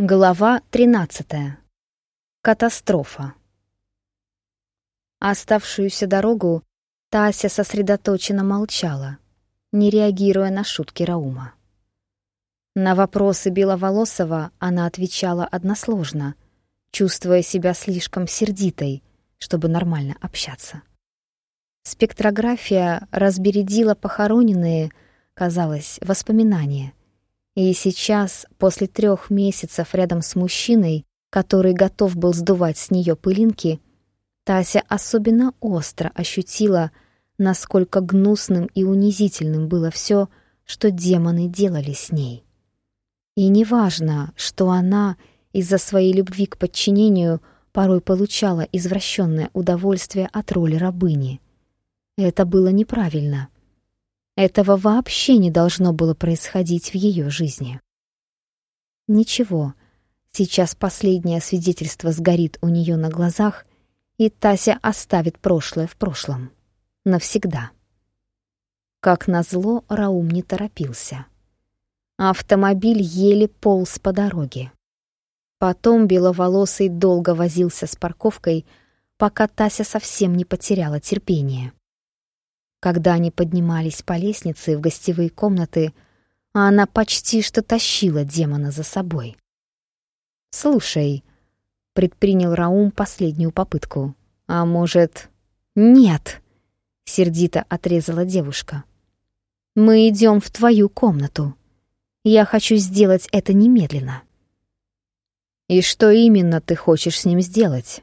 Глава 13. Катастрофа. Оставшуюся дорогу Тася сосредоточенно молчала, не реагируя на шутки Раума. На вопросы Беловолосова она отвечала односложно, чувствуя себя слишком сердитой, чтобы нормально общаться. Спектрография разбередила похороненные, казалось, воспоминания — и сейчас, после трех месяцев рядом с мужчиной, который готов был сдувать с нее пылинки, Тася особенно остро ощутила, насколько гнусным и унизительным было все, что демоны делали с ней. И неважно, что она из-за своей любви к подчинению порой получала извращенное удовольствие от роли рабыни. Это было неправильно — этого вообще не должно было происходить в ее жизни. Ничего, сейчас последнее свидетельство сгорит у нее на глазах, и Тася оставит прошлое в прошлом. Навсегда. Как назло, Раум не торопился. Автомобиль еле полз по дороге. Потом беловолосый долго возился с парковкой, пока Тася совсем не потеряла терпение. Когда они поднимались по лестнице в гостевые комнаты, она почти что тащила демона за собой. «Слушай», — предпринял Раум последнюю попытку, «а может...» «Нет», — сердито отрезала девушка. «Мы идем в твою комнату. Я хочу сделать это немедленно». «И что именно ты хочешь с ним сделать?»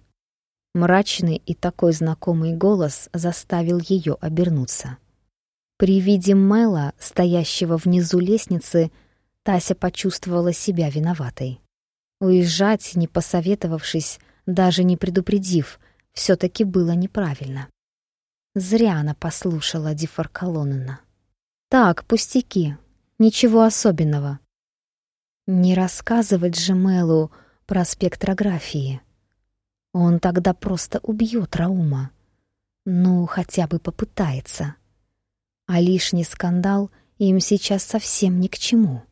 Мрачный и такой знакомый голос заставил ее обернуться. При виде Мэла, стоящего внизу лестницы, Тася почувствовала себя виноватой. Уезжать, не посоветовавшись, даже не предупредив, все таки было неправильно. Зря она послушала Дифаркалонена. «Так, пустяки, ничего особенного». Не рассказывать же Мэлу про спектрографии. Он тогда просто убьет Раума. Ну, хотя бы попытается. А лишний скандал им сейчас совсем ни к чему.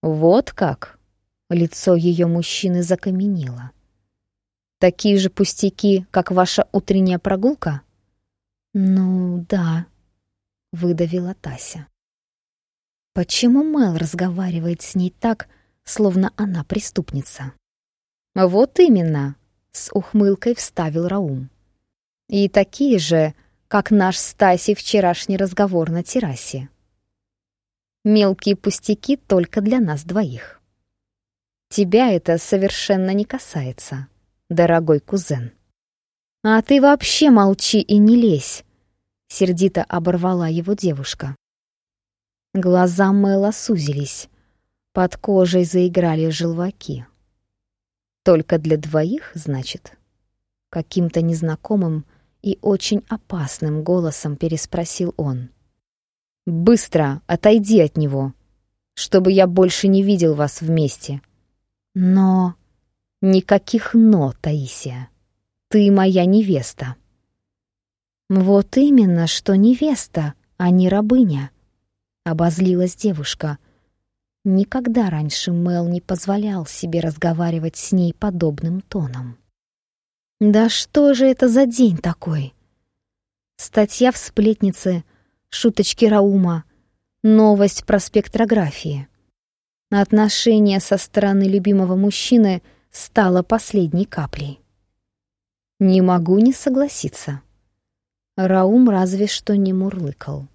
Вот как? Лицо ее мужчины закаменело. Такие же пустяки, как ваша утренняя прогулка? Ну, да, выдавила Тася. Почему Мэл разговаривает с ней так, словно она преступница? Вот именно, с ухмылкой вставил Раум. И такие же, как наш с Тасей вчерашний разговор на террасе. Мелкие пустяки только для нас двоих. Тебя это совершенно не касается, дорогой кузен. А ты вообще молчи и не лезь, сердито оборвала его девушка. Глаза Мэла сузились, под кожей заиграли желваки. Только для двоих, значит? Каким-то незнакомым и очень опасным голосом переспросил он. Быстро отойди от него, чтобы я больше не видел вас вместе. Но никаких но, Таисия. Ты моя невеста. Вот именно, что невеста, а не рабыня, обозлилась девушка — Никогда раньше Мел не позволял себе разговаривать с ней подобным тоном. Да что же это за день такой? Статья в сплетнице, шуточки Раума, новость про спектрографии. Отношение со стороны любимого мужчины стало последней каплей. Не могу не согласиться. Раум разве что не мурлыкал.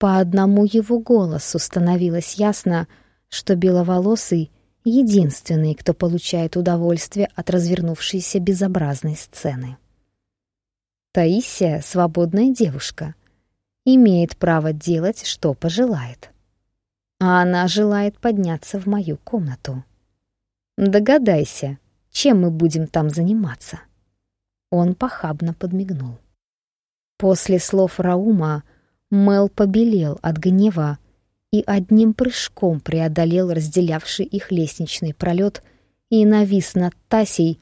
По одному его голосу становилось ясно, что беловолосый — единственный, кто получает удовольствие от развернувшейся безобразной сцены. Таисия — свободная девушка, имеет право делать, что пожелает. А она желает подняться в мою комнату. Догадайся, чем мы будем там заниматься. Он похабно подмигнул. После слов Раума Мел побелел от гнева и одним прыжком преодолел разделявший их лестничный пролет и навис над Тасей,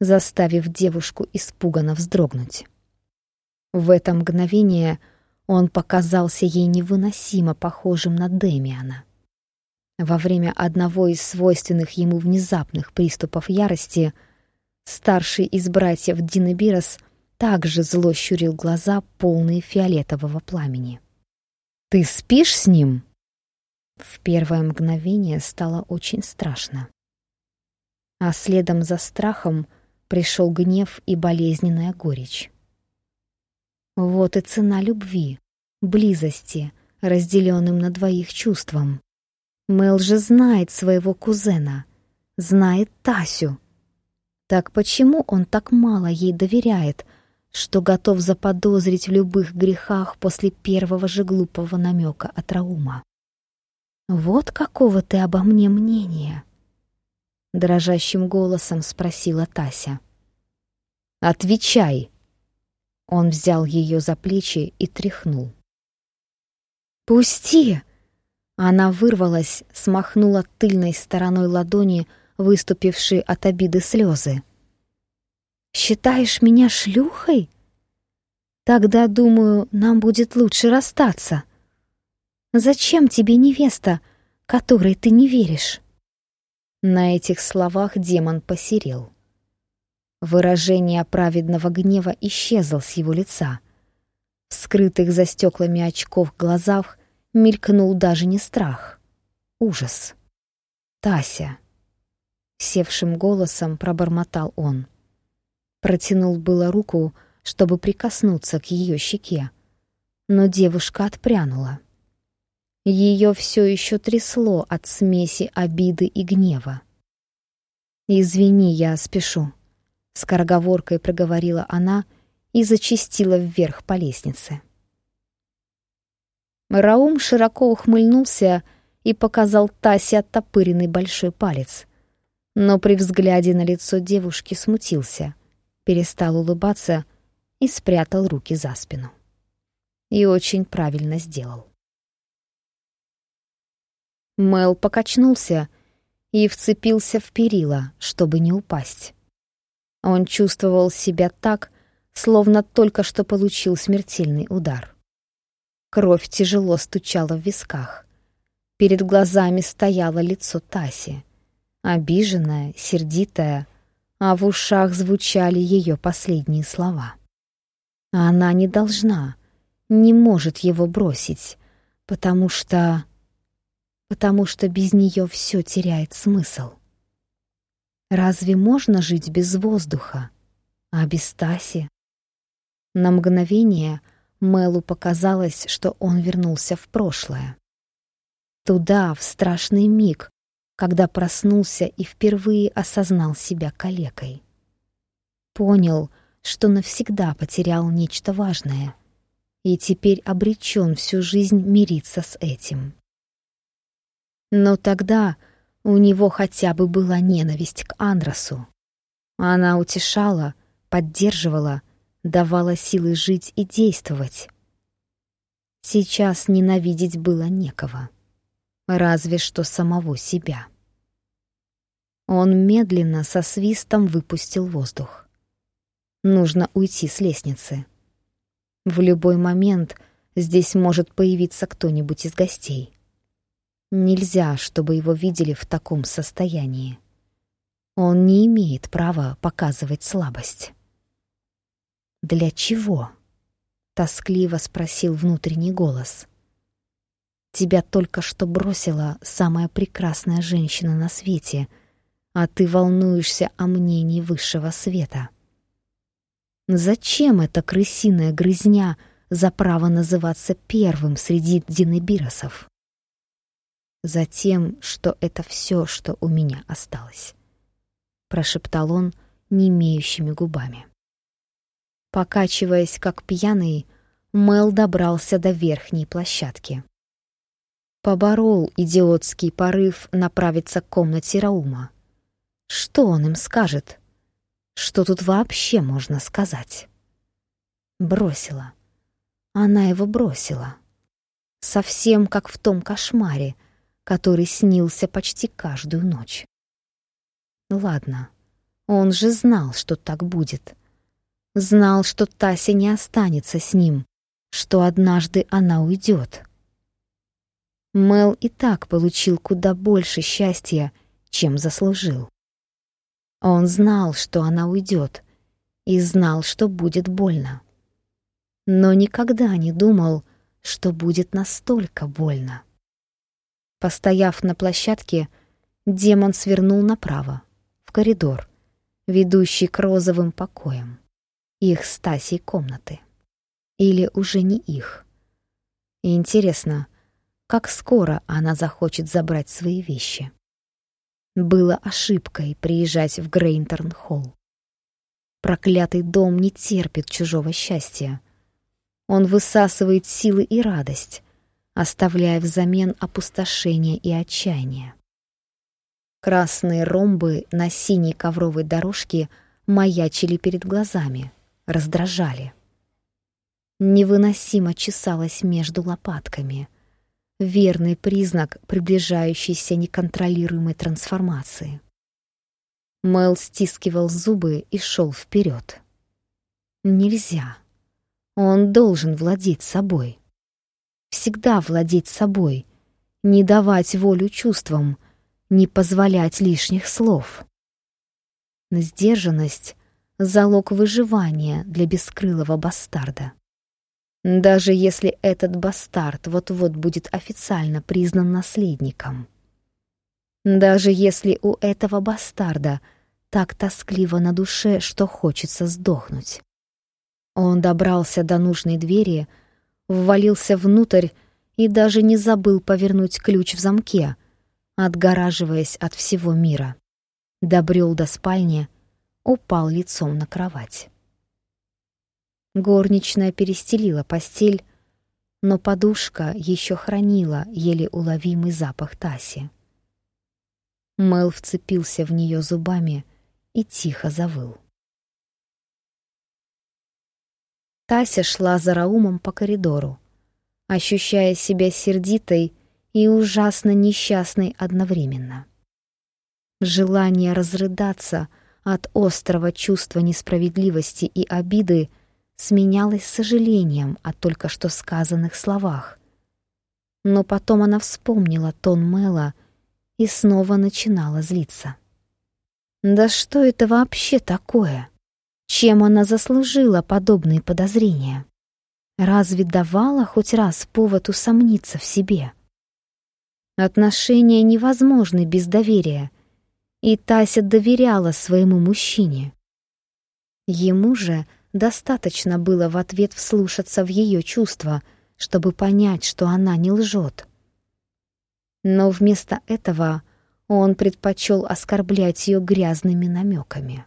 заставив девушку испуганно вздрогнуть. В это мгновение он показался ей невыносимо похожим на Демиана. Во время одного из свойственных ему внезапных приступов ярости старший из братьев Динабирос также зло щурил глаза, полные фиолетового пламени. «Ты спишь с ним?» В первое мгновение стало очень страшно. А следом за страхом пришел гнев и болезненная горечь. Вот и цена любви, близости, разделенным на двоих чувством. Мэл же знает своего кузена, знает Тасю. Так почему он так мало ей доверяет, что готов заподозрить в любых грехах после первого же глупого намека от Раума? «Вот какого ты обо мне мнения?» Дрожащим голосом спросила Тася. «Отвечай!» Он взял ее за плечи и тряхнул. «Пусти!» Она вырвалась, смахнула тыльной стороной ладони выступившие от обиды слезы. «Считаешь меня шлюхой? Тогда, думаю, нам будет лучше расстаться. Зачем тебе невеста, которой ты не веришь?» На этих словах демон посерел. Выражение праведного гнева исчезло с его лица. В скрытых за стеклами очков глазах мелькнул даже не страх, ужас. «Тася!» — севшим голосом пробормотал он. Протянул было руку, чтобы прикоснуться к ее щеке, но девушка отпрянула. Ее все еще трясло от смеси обиды и гнева. «Извини, я спешу», — скороговоркой проговорила она и зачастила вверх по лестнице. Раум широко ухмыльнулся и показал Тасе оттопыренный большой палец. Но при взгляде на лицо девушки смутился, перестал улыбаться и спрятал руки за спину. И очень правильно сделал. Мел покачнулся и вцепился в перила, чтобы не упасть. Он чувствовал себя так, словно только что получил смертельный удар. Кровь тяжело стучала в висках. Перед глазами стояло лицо Таси. Обиженная, сердитая, а в ушах звучали ее последние слова. А она не должна, не может его бросить, потому что... потому что без нее все теряет смысл. Разве можно жить без воздуха, а без Таси? На мгновение — Мэлу показалось, что он вернулся в прошлое. Туда, в страшный миг, когда проснулся и впервые осознал себя калекой. Понял, что навсегда потерял нечто важное и теперь обречен всю жизнь мириться с этим. Но тогда у него хотя бы была ненависть к Андросу. Она утешала, поддерживала давала силы жить и действовать. Сейчас ненавидеть было некого, разве что самого себя. Он медленно со свистом выпустил воздух. Нужно уйти с лестницы. В любой момент здесь может появиться кто-нибудь из гостей. Нельзя, чтобы его видели в таком состоянии. Он не имеет права показывать слабость. «Для чего?» — тоскливо спросил внутренний голос. «Тебя только что бросила самая прекрасная женщина на свете, а ты волнуешься о мнении высшего света. Зачем эта крысиная грызня за право называться первым среди динебиросов?» «Затем, что это все, что у меня осталось», — прошептал он немеющими губами. Покачиваясь как пьяный, Мел добрался до верхней площадки. Поборол идиотский порыв направиться к комнате Раума. Что он им скажет? Что тут вообще можно сказать? Бросила. Она его бросила. Совсем как в том кошмаре, который снился почти каждую ночь. Ладно, он же знал, что так будет. Знал, что Тася не останется с ним, что однажды она уйдет. Мел и так получил куда больше счастья, чем заслужил. Он знал, что она уйдет, и знал, что будет больно. Но никогда не думал, что будет настолько больно. Постояв на площадке, демон свернул направо, в коридор, ведущий к розовым покоям, их Стасей комнаты. Или уже не их. И интересно, как скоро она захочет забрать свои вещи. Было ошибкой приезжать в Грейнтерн-холл. Проклятый дом не терпит чужого счастья. Он высасывает силы и радость, оставляя взамен опустошение и отчаяние. Красные ромбы на синей ковровой дорожке маячили перед глазами, раздражали. Невыносимо чесалось между лопатками — верный признак приближающейся неконтролируемой трансформации. Мэл стискивал зубы и шел вперед. Нельзя. Он должен владеть собой. Всегда владеть собой, не давать волю чувствам, не позволять лишних слов. Сдержанность — залог выживания для бескрылого бастарда. Даже если этот бастард вот-вот будет официально признан наследником. Даже если у этого бастарда так тоскливо на душе, что хочется сдохнуть. Он добрался до нужной двери, ввалился внутрь и даже не забыл повернуть ключ в замке, отгораживаясь от всего мира. Добрел до спальни, упал лицом на кровать. Горничная перестелила постель, но подушка еще хранила еле уловимый запах Таси. Мэл вцепился в нее зубами и тихо завыл. Тася шла за Раумом по коридору, ощущая себя сердитой и ужасно несчастной одновременно. Желание разрыдаться от острого чувства несправедливости и обиды сменялось сожалением о только что сказанных словах. Но потом она вспомнила тон Мэла и снова начинала злиться. Да что это вообще такое? Чем она заслужила подобные подозрения? Разве давала хоть раз повод усомниться в себе? Отношения невозможны без доверия, и Тася доверяла своему мужчине. Ему же — Достаточно было в ответ вслушаться в ее чувства, чтобы понять, что она не лжет. Но вместо этого он предпочел оскорблять ее грязными намеками.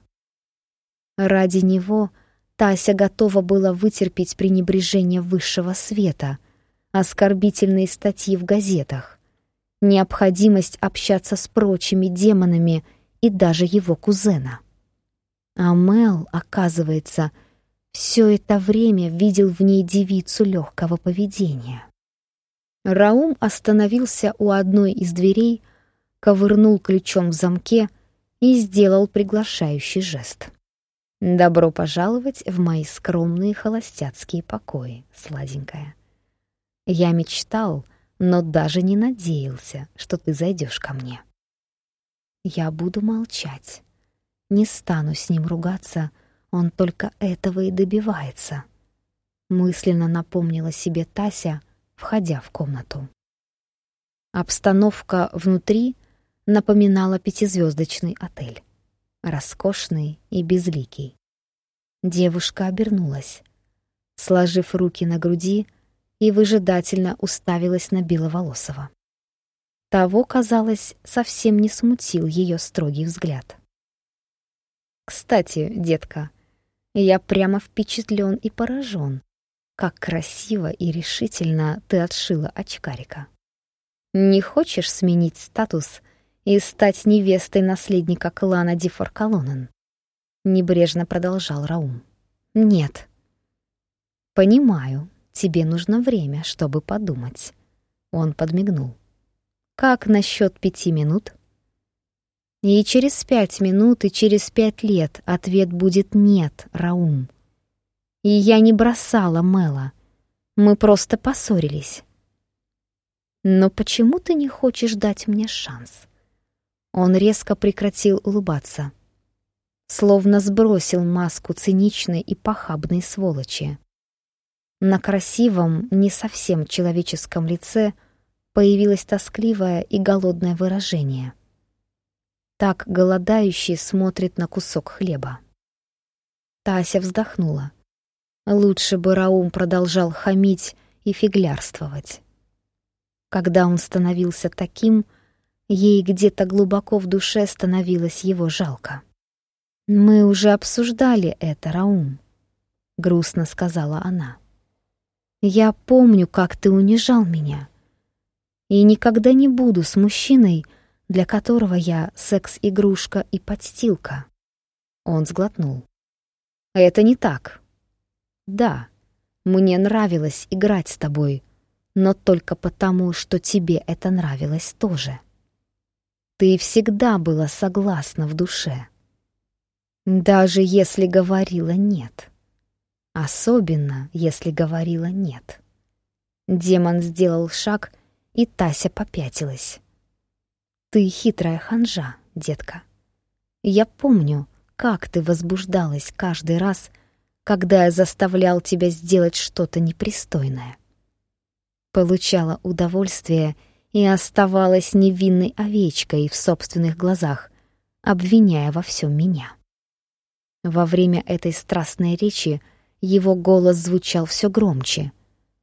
Ради него Тася готова была вытерпеть пренебрежение высшего света, оскорбительные статьи в газетах, необходимость общаться с прочими демонами и даже его кузена. А Мел, оказывается, — все это время видел в ней девицу легкого поведения. Раум остановился у одной из дверей, ковырнул ключом в замке и сделал приглашающий жест. «Добро пожаловать в мои скромные холостяцкие покои, сладенькая. Я мечтал, но даже не надеялся, что ты зайдешь ко мне. Я буду молчать, не стану с ним ругаться, — он только этого и добивается. Мысленно напомнила себе Тася, входя в комнату. Обстановка внутри напоминала пятизвездочный отель. Роскошный и безликий. Девушка обернулась, сложив руки на груди и выжидательно уставилась на Беловолосова. Того, казалось, совсем не смутил ее строгий взгляд. «Кстати, детка, я прямо впечатлен и поражен, как красиво и решительно ты отшила очкарика. Не хочешь сменить статус и стать невестой наследника клана Дифоркалонен? Небрежно продолжал Раум. Нет. Понимаю, тебе нужно время, чтобы подумать. Он подмигнул. Как насчет пяти минут? И через пять минут и через пять лет ответ будет «нет», Раум. И я не бросала Мэла. Мы просто поссорились. Но почему ты не хочешь дать мне шанс? Он резко прекратил улыбаться, словно сбросил маску циничной и похабной сволочи. На красивом, не совсем человеческом лице появилось тоскливое и голодное выражение. Так голодающий смотрит на кусок хлеба. Тася вздохнула. Лучше бы Раум продолжал хамить и фиглярствовать. Когда он становился таким, ей где-то глубоко в душе становилось его жалко. «Мы уже обсуждали это, Раум», — грустно сказала она. Я помню, как ты унижал меня. И никогда не буду с мужчиной, для которого я секс-игрушка и подстилка. Он сглотнул. Это не так. Да, мне нравилось играть с тобой, но только потому, что тебе это нравилось тоже. Ты всегда была согласна в душе. Даже если говорила «нет». Особенно, если говорила «нет». Демон сделал шаг, и Тася попятилась. «Ты хитрая ханжа, детка. Я помню, как ты возбуждалась каждый раз, когда я заставлял тебя сделать что-то непристойное. Получала удовольствие и оставалась невинной овечкой в собственных глазах, обвиняя во всем меня. Во время этой страстной речи его голос звучал все громче,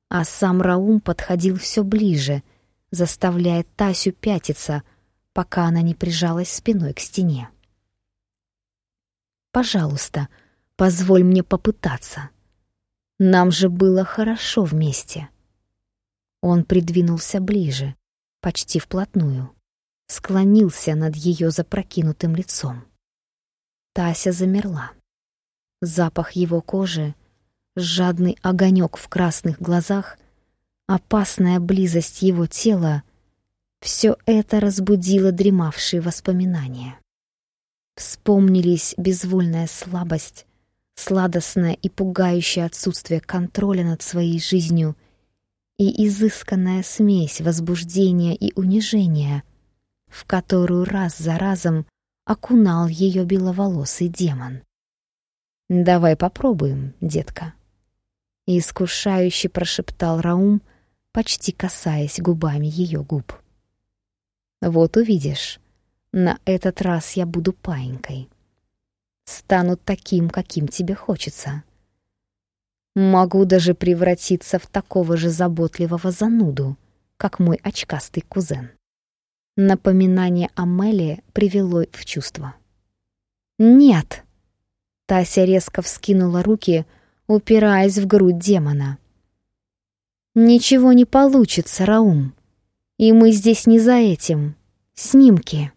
а сам Раум подходил все ближе, заставляя Тасю пятиться, пока она не прижалась спиной к стене. «Пожалуйста, позволь мне попытаться. Нам же было хорошо вместе». Он придвинулся ближе, почти вплотную, склонился над ее запрокинутым лицом. Тася замерла. Запах его кожи — жадный огонек в красных глазах, опасная близость его тела — все это разбудило дремавшие воспоминания. Вспомнились безвольная слабость, сладостное и пугающее отсутствие контроля над своей жизнью и изысканная смесь возбуждения и унижения, в которую раз за разом окунал ее беловолосый демон. «Давай попробуем, детка», искушающе прошептал Раум, почти касаясь губами ее губ. «Вот увидишь, на этот раз я буду паинькой. Стану таким, каким тебе хочется. Могу даже превратиться в такого же заботливого зануду, как мой очкастый кузен». Напоминание о Меле привело в чувство. «Нет!» Тася резко вскинула руки — упираясь в грудь демона. «Ничего не получится, Раум. И мы здесь не за этим. Снимки».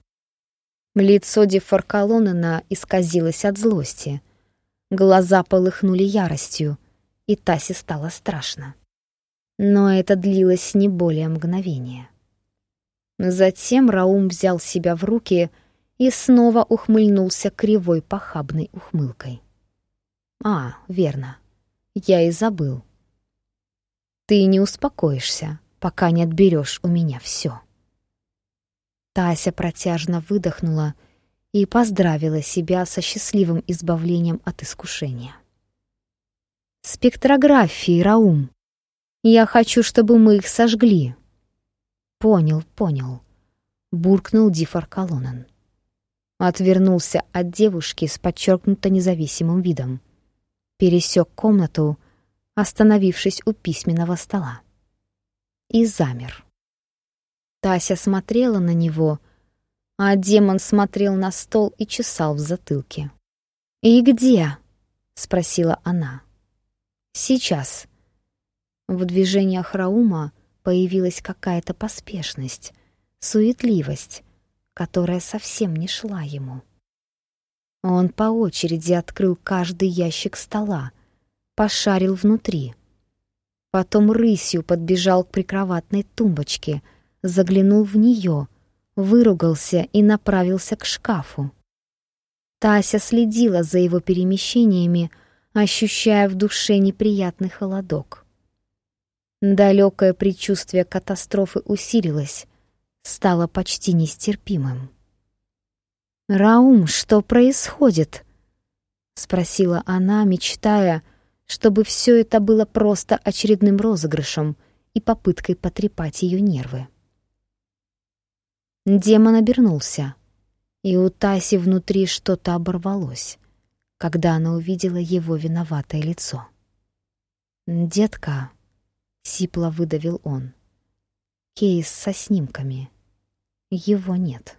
Лицо Дефаркалонена исказилось от злости. Глаза полыхнули яростью, и Тасе стало страшно. Но это длилось не более мгновения. Затем Раум взял себя в руки и снова ухмыльнулся кривой похабной ухмылкой. «А, верно. Я и забыл. Ты не успокоишься, пока не отберешь у меня все. Тася протяжно выдохнула и поздравила себя со счастливым избавлением от искушения. «Спектрографии, Раум. Я хочу, чтобы мы их сожгли». «Понял, понял», — буркнул Дифар Колонан. Отвернулся от девушки с подчеркнуто независимым видом пересек комнату, остановившись у письменного стола. И замер. Тася смотрела на него, а демон смотрел на стол и чесал в затылке. «И где?» — спросила она. «Сейчас». В движениях Раума появилась какая-то поспешность, суетливость, которая совсем не шла ему. Он по очереди открыл каждый ящик стола, пошарил внутри. Потом рысью подбежал к прикроватной тумбочке, заглянул в нее, выругался и направился к шкафу. Тася следила за его перемещениями, ощущая в душе неприятный холодок. Далекое предчувствие катастрофы усилилось, стало почти нестерпимым. «Раум, что происходит?» — спросила она, мечтая, чтобы все это было просто очередным розыгрышем и попыткой потрепать ее нервы. Демон обернулся, и у Таси внутри что-то оборвалось, когда она увидела его виноватое лицо. «Детка», — сипло выдавил он, — «кейс со снимками. Его нет».